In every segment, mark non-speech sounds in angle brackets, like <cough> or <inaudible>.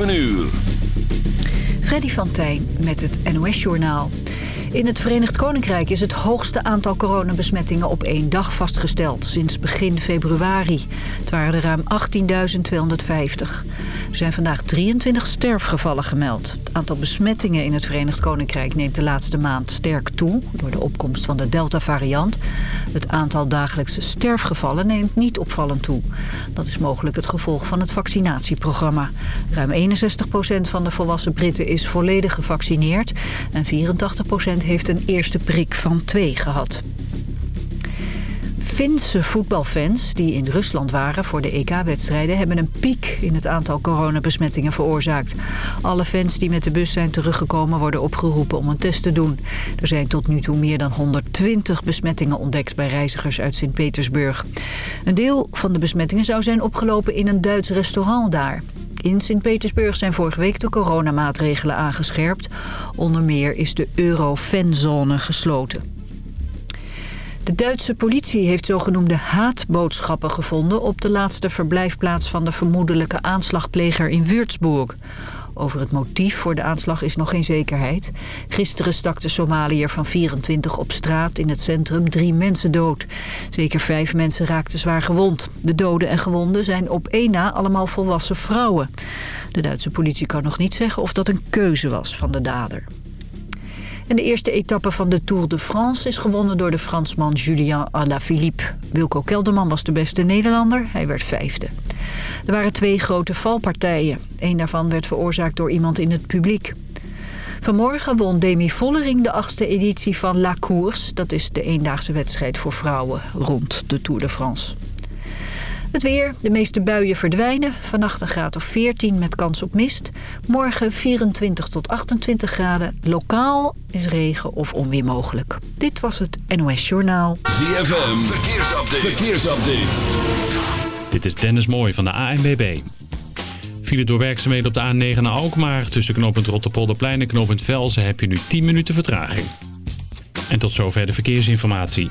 7 uur. Freddy van Tijn met het NOS-journaal. In het Verenigd Koninkrijk is het hoogste aantal coronabesmettingen op één dag vastgesteld sinds begin februari. Het waren er ruim 18.250. Er zijn vandaag 23 sterfgevallen gemeld. Het aantal besmettingen in het Verenigd Koninkrijk neemt de laatste maand sterk door de opkomst van de Delta-variant. Het aantal dagelijkse sterfgevallen neemt niet opvallend toe. Dat is mogelijk het gevolg van het vaccinatieprogramma. Ruim 61% van de volwassen Britten is volledig gevaccineerd... en 84% heeft een eerste prik van twee gehad. Finse voetbalfans die in Rusland waren voor de EK-wedstrijden... hebben een piek in het aantal coronabesmettingen veroorzaakt. Alle fans die met de bus zijn teruggekomen worden opgeroepen om een test te doen. Er zijn tot nu toe meer dan 120 besmettingen ontdekt bij reizigers uit Sint-Petersburg. Een deel van de besmettingen zou zijn opgelopen in een Duits restaurant daar. In Sint-Petersburg zijn vorige week de coronamaatregelen aangescherpt. Onder meer is de Euro-fanzone gesloten. De Duitse politie heeft zogenoemde haatboodschappen gevonden... op de laatste verblijfplaats van de vermoedelijke aanslagpleger in Würzburg. Over het motief voor de aanslag is nog geen zekerheid. Gisteren stak de Somaliër van 24 op straat in het centrum drie mensen dood. Zeker vijf mensen raakten zwaar gewond. De doden en gewonden zijn op één na allemaal volwassen vrouwen. De Duitse politie kan nog niet zeggen of dat een keuze was van de dader. En de eerste etappe van de Tour de France is gewonnen door de Fransman Julien Alaphilippe. Wilco Kelderman was de beste Nederlander, hij werd vijfde. Er waren twee grote valpartijen. Eén daarvan werd veroorzaakt door iemand in het publiek. Vanmorgen won Demi Vollering de achtste editie van La Course. Dat is de eendaagse wedstrijd voor vrouwen rond de Tour de France. Het weer, de meeste buien verdwijnen. Vannacht een graad of 14 met kans op mist. Morgen 24 tot 28 graden. Lokaal is regen of onweer mogelijk. Dit was het NOS Journaal. ZFM, verkeersupdate. verkeersupdate. Dit is Dennis Mooij van de ANBB. File door werkzaamheden op de A9 naar Alkmaar. Tussen knooppunt Rotterpolderplein en knooppunt Velzen heb je nu 10 minuten vertraging. En tot zover de verkeersinformatie.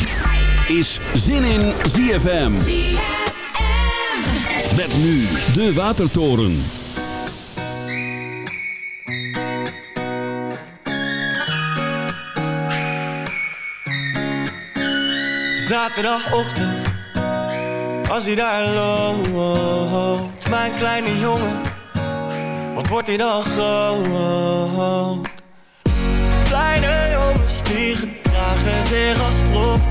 Is Zin in ZFM. Met nu de Watertoren. Zaterdagochtend, als hij daar loopt, mijn kleine jongen, wat wordt hij dan groot? Kleine jongens die gedragen zich als prof,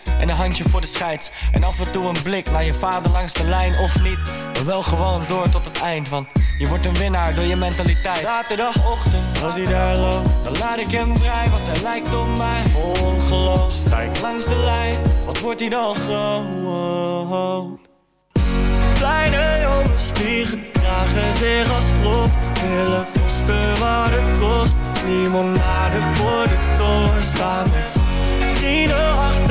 En een handje voor de scheids. En af en toe een blik naar je vader langs de lijn of niet. Maar wel gewoon door tot het eind, want je wordt een winnaar door je mentaliteit. Zaterdagochtend, als hij daar loopt, dan laat ik hem vrij, want hij lijkt op mij. Sta ik langs de lijn, wat wordt hij dan groot? Kleine jongens die gedragen zich als prof Willen kosten wat het kost Limonade voor de toren staan met achter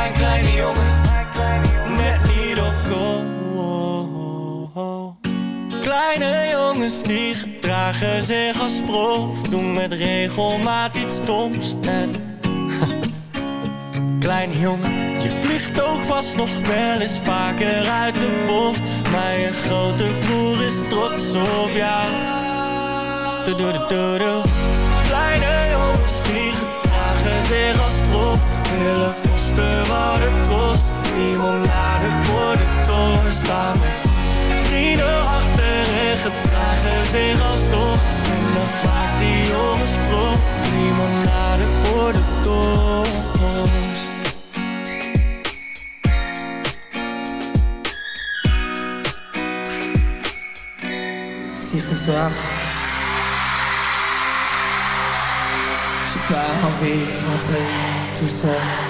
mijn kleine jongen. Net niet op goal Kleine jongens die gedragen zich als prof. Doen met regelmaat iets stoms. En <laughs> Kleine jongen, je vliegt ook vast nog wel eens vaker uit de bocht. Maar je grote broer is trots op jou. Kleine jongens die gedragen zich als prof. Willen kosten wat het kost. Limonade voor de toren staan. Vrienden achter en gedragen zich als toch En dat maakt die jongens prof. Limonade voor de toren Si ce soir J'ai pas envie de rentrer tout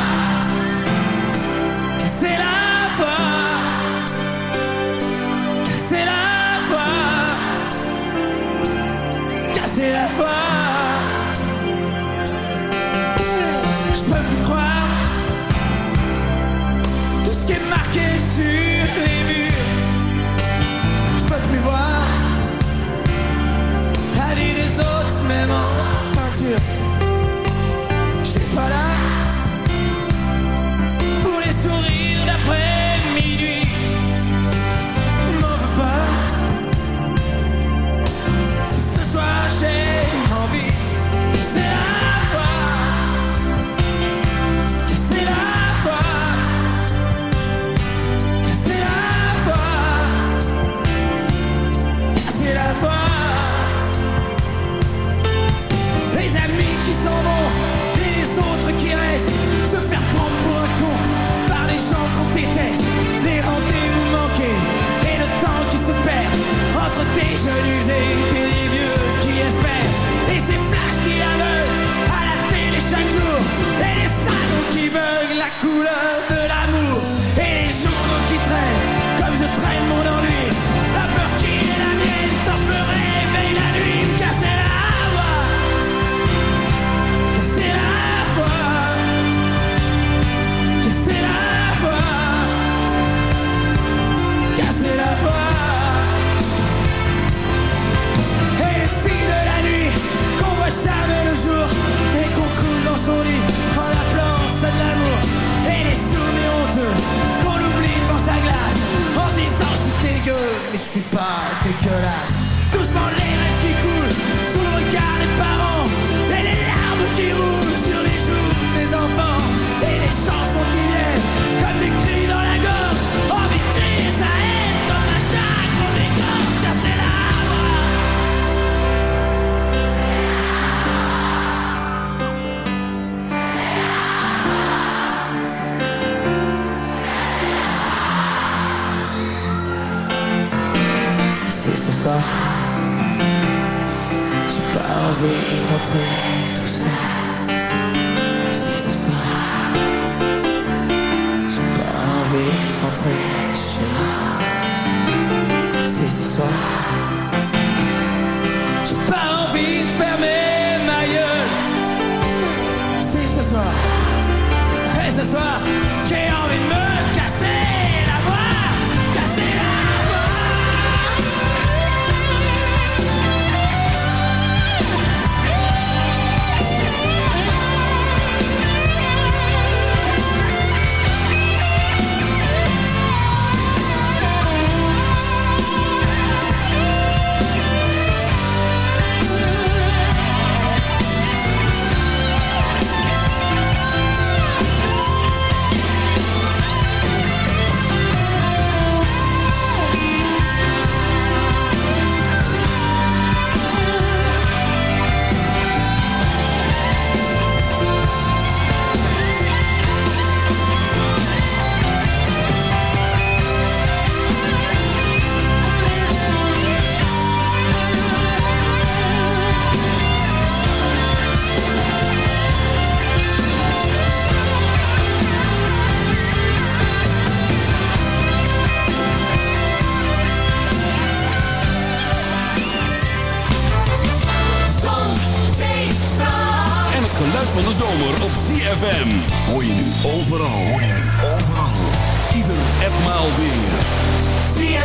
envie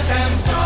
I'm so.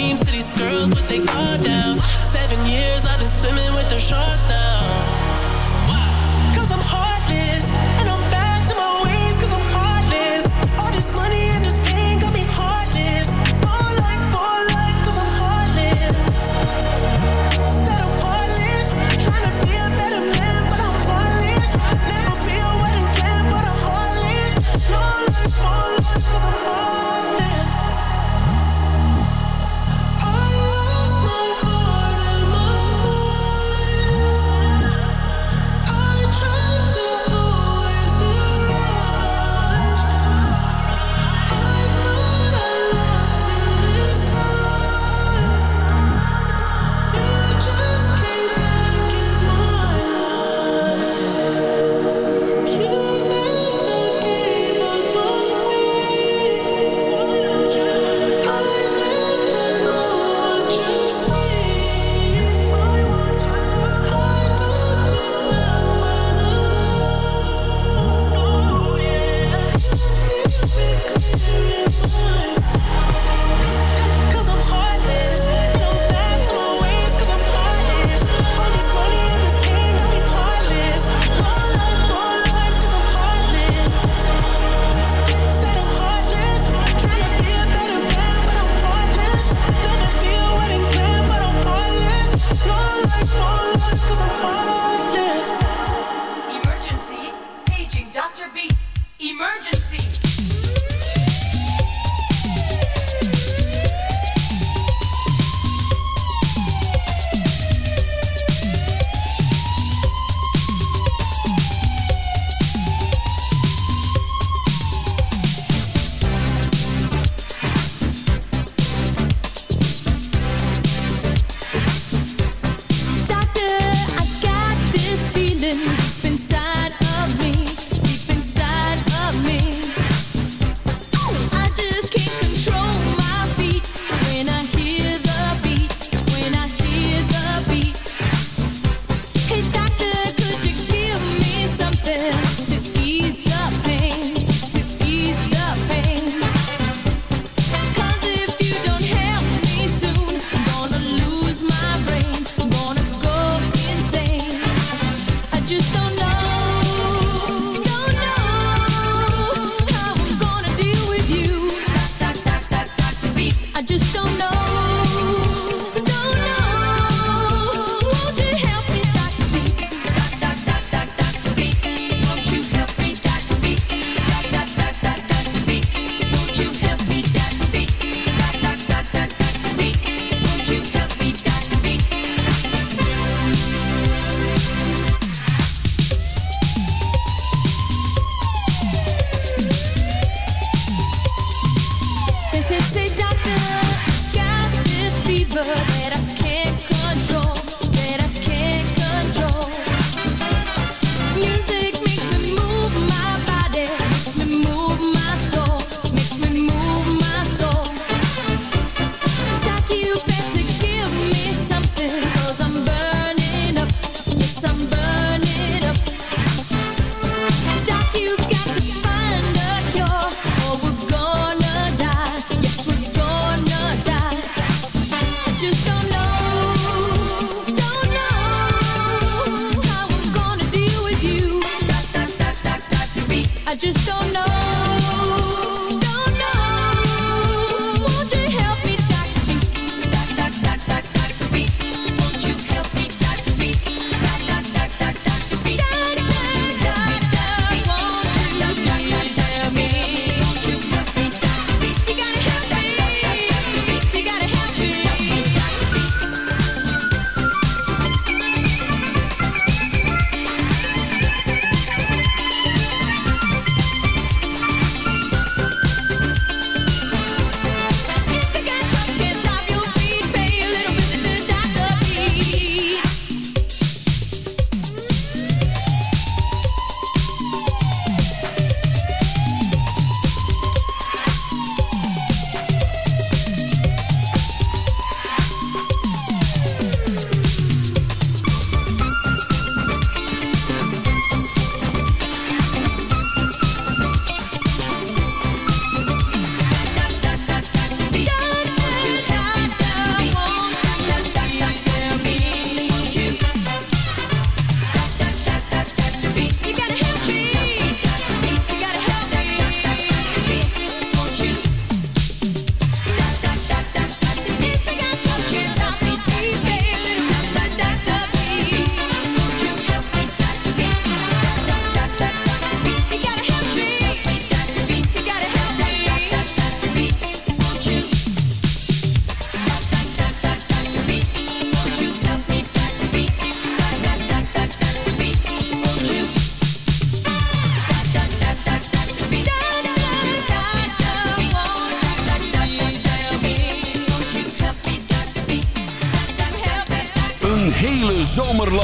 dreams to these girls, but they all down. Seven years I've been swimming with the sharks.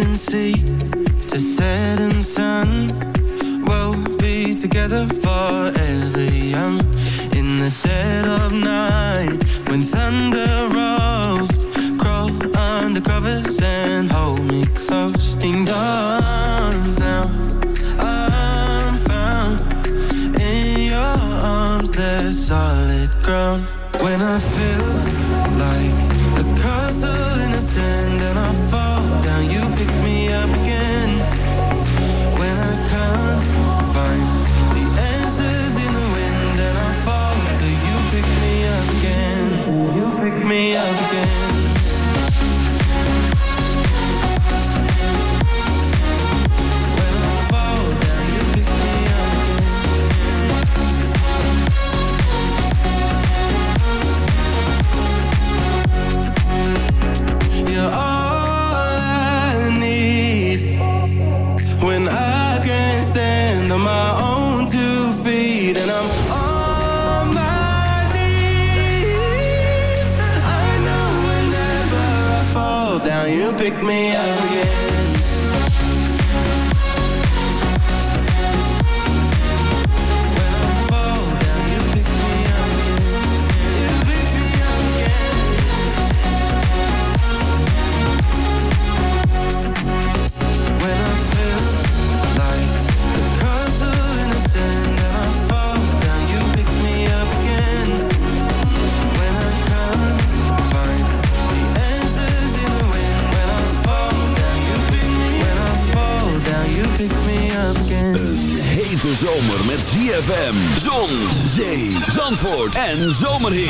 rising sea to setting sun. We'll be together forever young. In the dead of night, when thunder rolls, crawl under covers and hold me close. Ding dong. en zomerhit.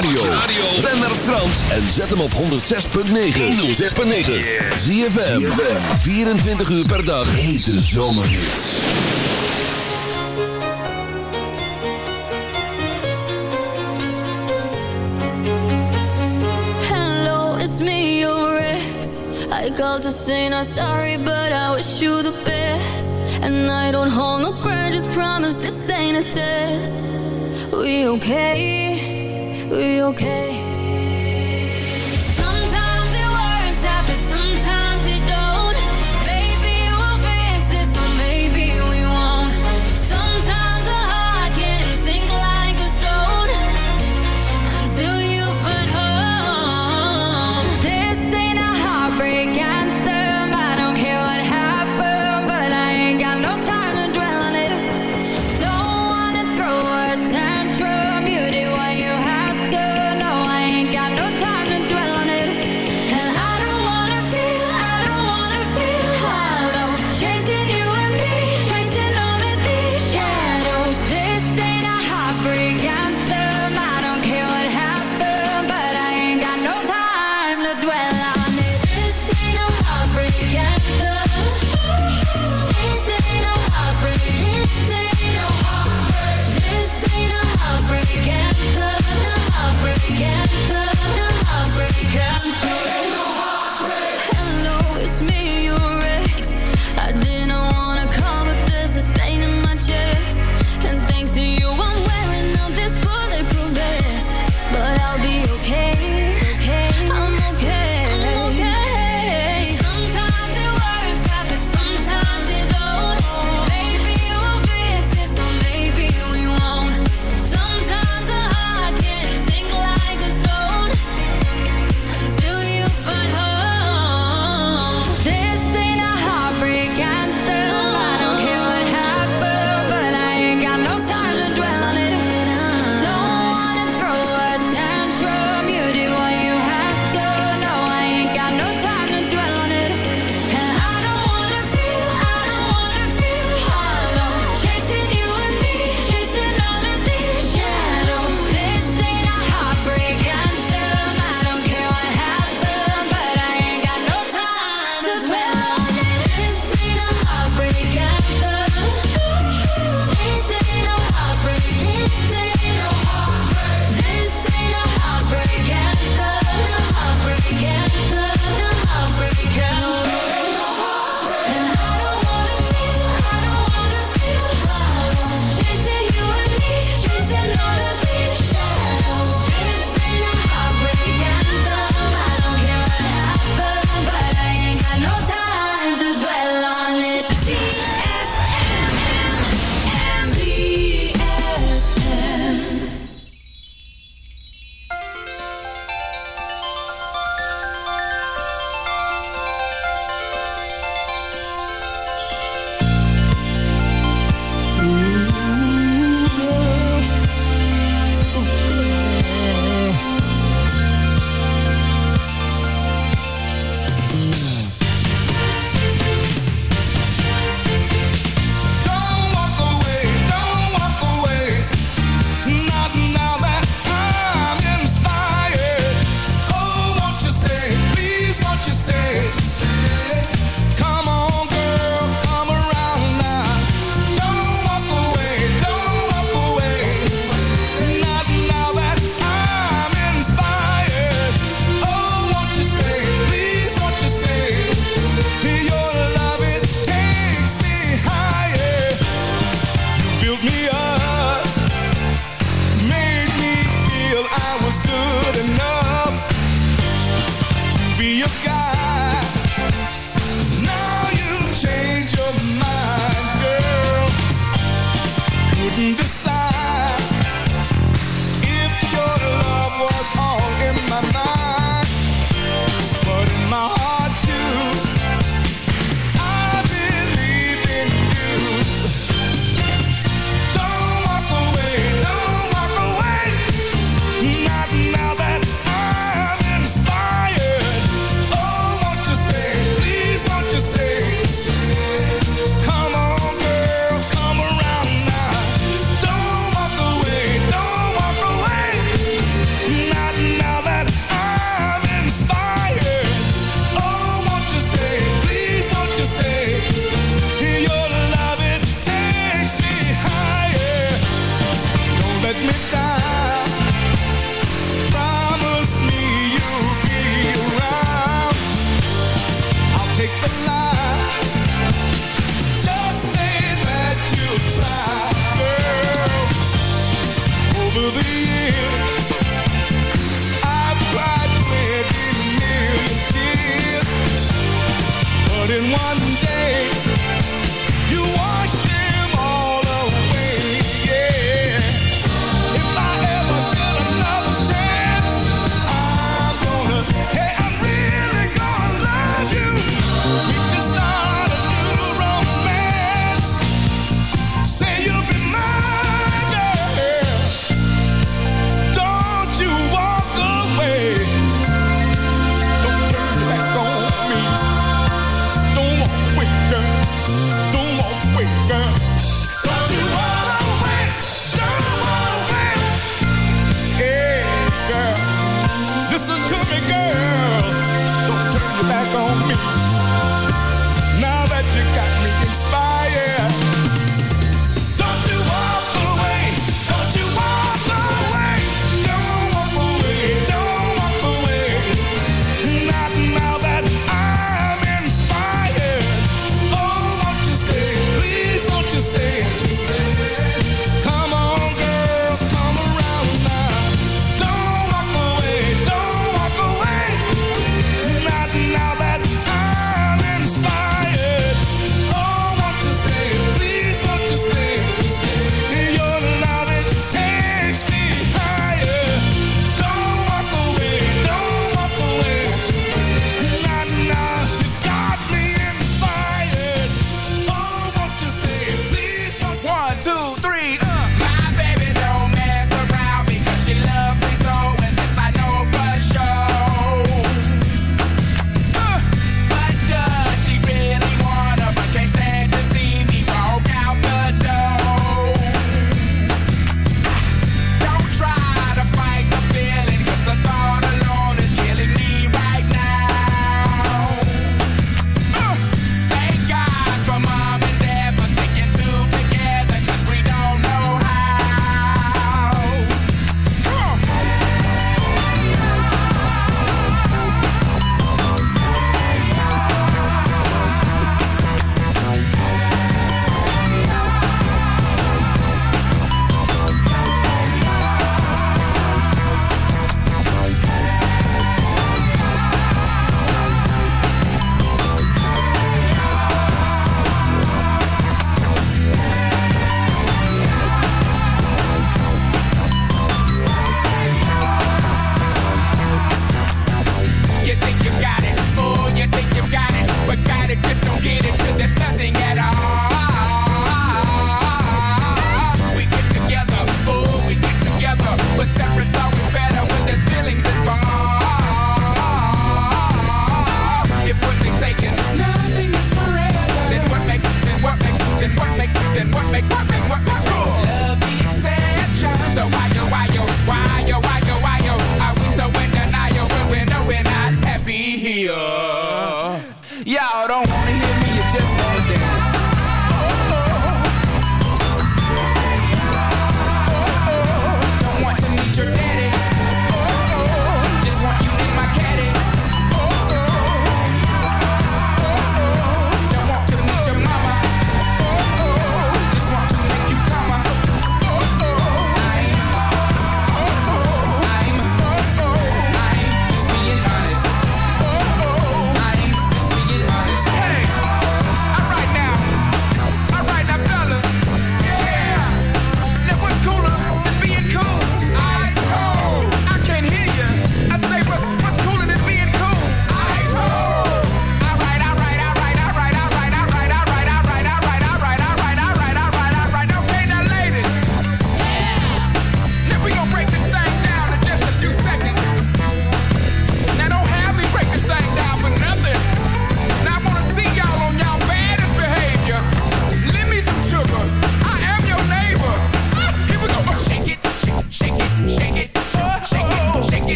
radio. Ben naar Frans en zet hem op 106.9. 106.9. Zie 24 uur per dag. Hete zomerhits. Hello, it's me, your ex. I called to say not sorry, but I wish you the best. And I don't hold no grudges, promise this ain't a test. We okay? Are you okay?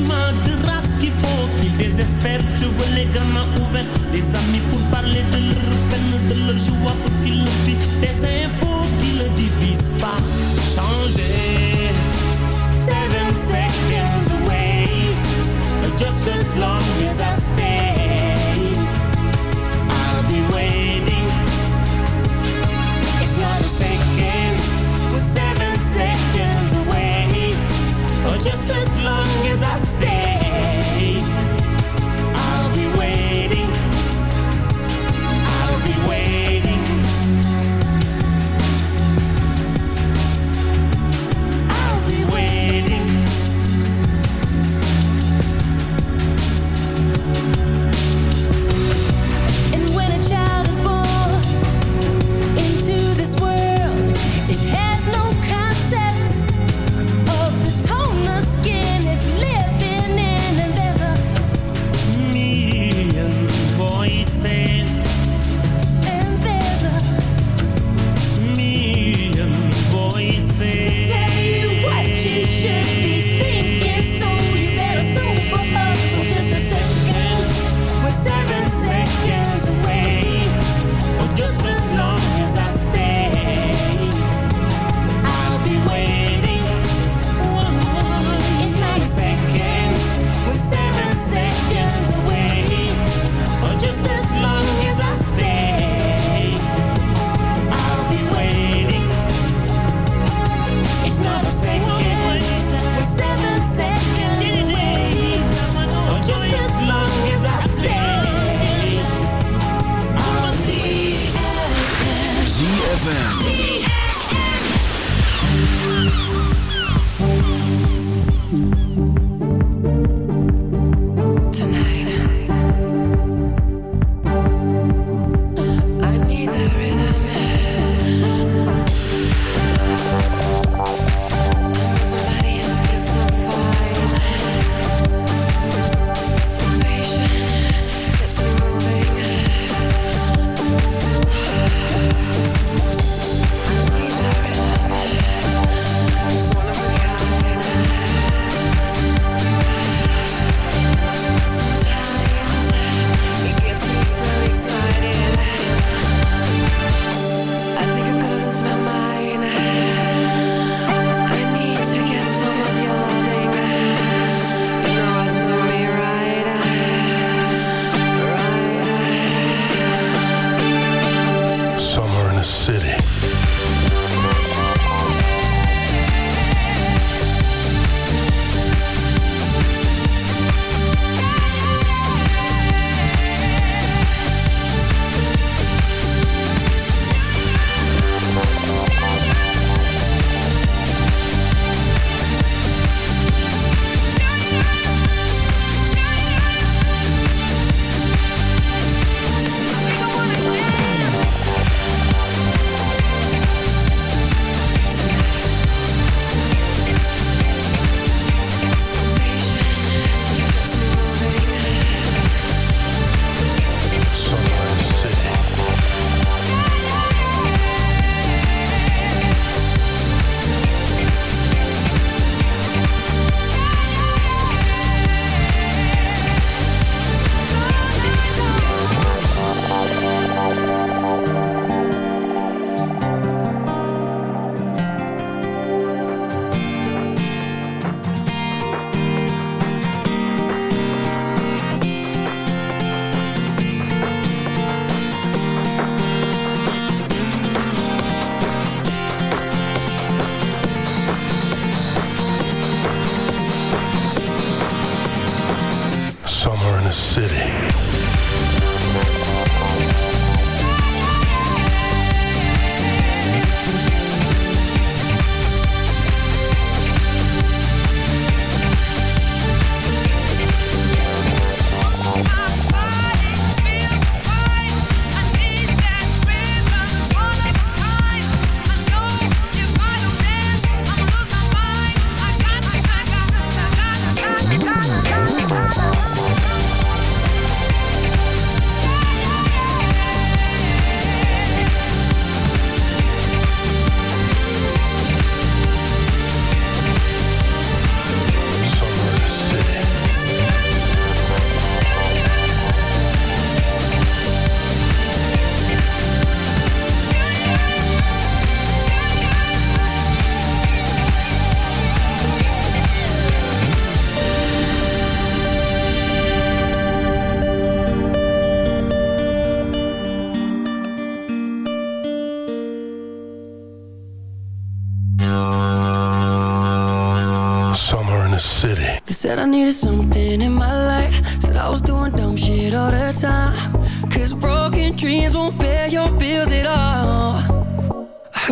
de race qu'il faut. Je veux les gamins ouverts, amis pour parler de leur peine, de leur joie pour qu'ils le vivent. Des infos qui ne divisent pas. Changer. Seven seconds away, just as long as I stay. ZFM.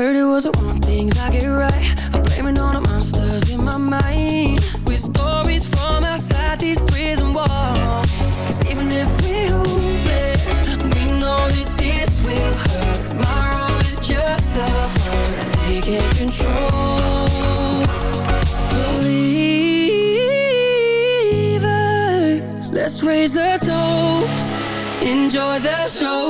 Heard it was the one things I get right. I'm blaming all the monsters in my mind. With stories from outside these prison walls. Cause even if we're hopeless We know that this will hurt. Tomorrow is just a hurt. They can't control. Believers Let's raise a toast. Enjoy the show.